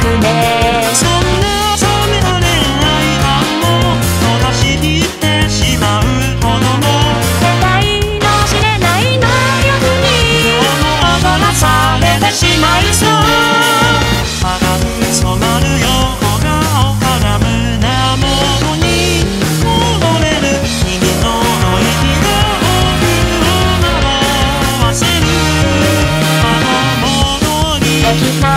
くそんな冷めた恋愛観をうとしきってしまう子供の世界の知れない能力に身をも踊らされてしまいそう赤く染まる横顔なお花胸元に戻れる君の息が僕を回せるあのものに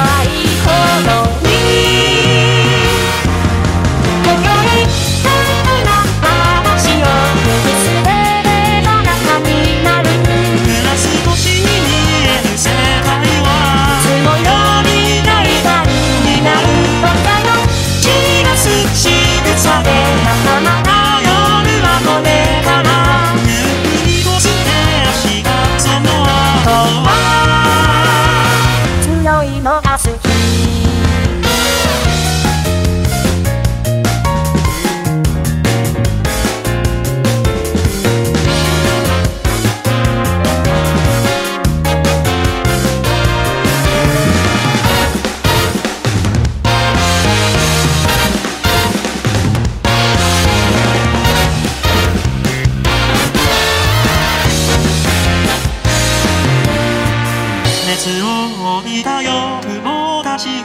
I'll see you.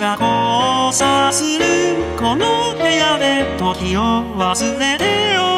が交差するこの部屋で時を忘れてよ